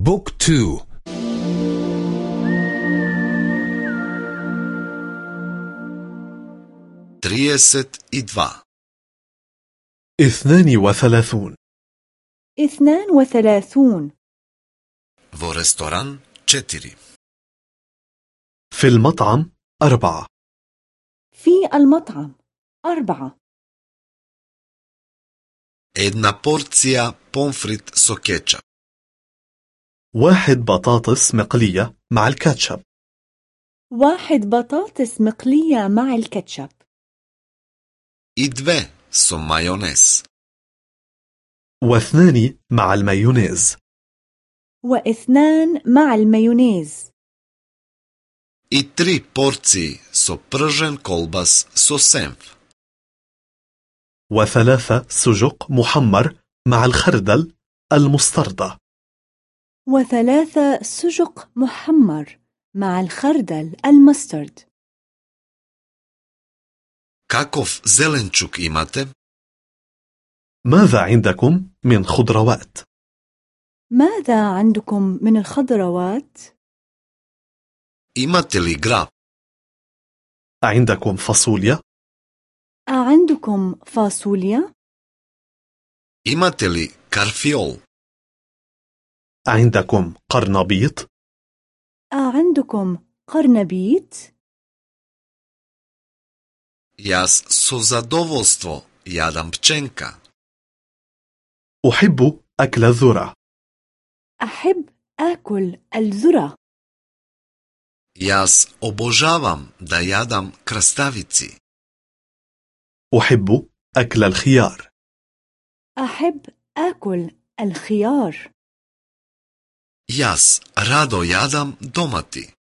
بوك تو تريست إدوا اثنان وثلاثون اثنان وثلاثون Во ресторан 4 في المطعم أربعة في المطعم أربعة Една порција помфрит со кетчап. واحد بطاطس مقلية مع الكاتشب. واحد بطاطس مقلية مع الكاتشب. И две مايونيز واثنان مع المايونيز. واثنان مع المايونيز. И три порции пржен колбас со وثلاثة سجق محمر مع الخردل المستردة. وثلاثة سجق محمر مع الخردل المسترد. كاكوف زيلنشوك إيماتي؟ ماذا عندكم من خضروات؟ ماذا عندكم من الخضروات؟ إيماتي لي غراب عندكم فاصوليا؟ عندكم فاصوليا؟ إيماتي لي كارفيول؟ عندكم قرنبيط؟ أعندكم قرنبيط؟ Јас со задоволство јадам пченка. أحب أكل الذرة أحب آكل الذرة Јас обожавам да јадам краставици. أحب أكل الخيار أحب آكل الخيار Јас радо јадам домати.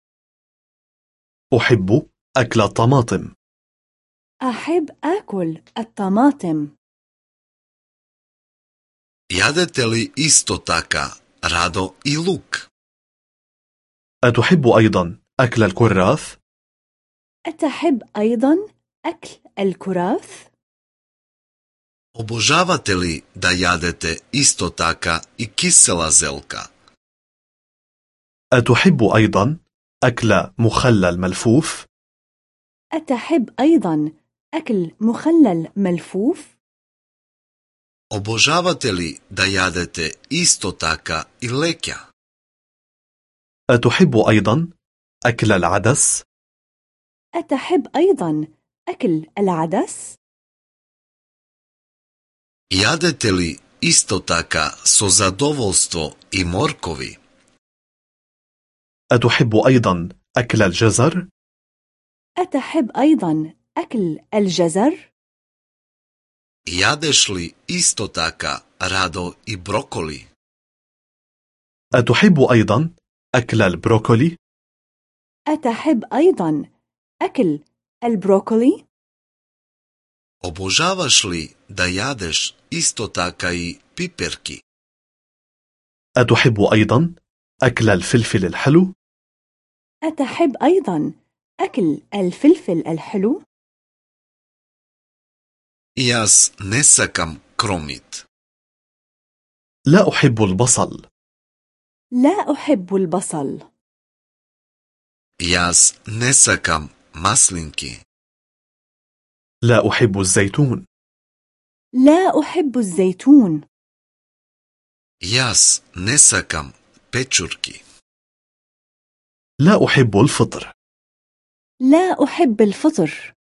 أحب أكل الطماطم أحب آكل الطماطم Јадете ли исто така радо и лук? أتحب أيضا أكل الكراث؟ أتحب أيضا أكل الكراث؟ Обожавате ли да јадете исто така и кисела зелка? أتحب أيضا أكل مخلل ملفوف؟ أتحب أيضا أكل مخلل ملفوف؟ Obožavate li da jadete أتحب أيضا أكل العدس؟ أتحب أيضا أكل العدس؟ Jadete li isto taka? أتحب أيضا أكل الجزر؟ أتحب أيضا أكل الجزر؟ Jadeš li isto taka rado i brokoli? أتحب أيضا أكل البروكولي؟ أتحب أيضا أكل البروكولي؟ Obožavaš لي دا يادش isto taka i piperki? أتحب أيضا أكل الفلفل الحلو؟ أتحب أيضا أكل الفلفل الحلو؟ Јас не сакам кромит. لا أحب البصل لا أحب البصل Јас не сакам маслинки. لا أحب الزيتون لا أحب الزيتون Јас не сакам بيتشوركي. لا أحب الفطر. لا أحب الفطر.